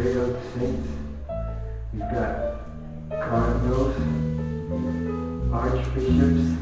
Failed saints. We've got cardinals, archbishops,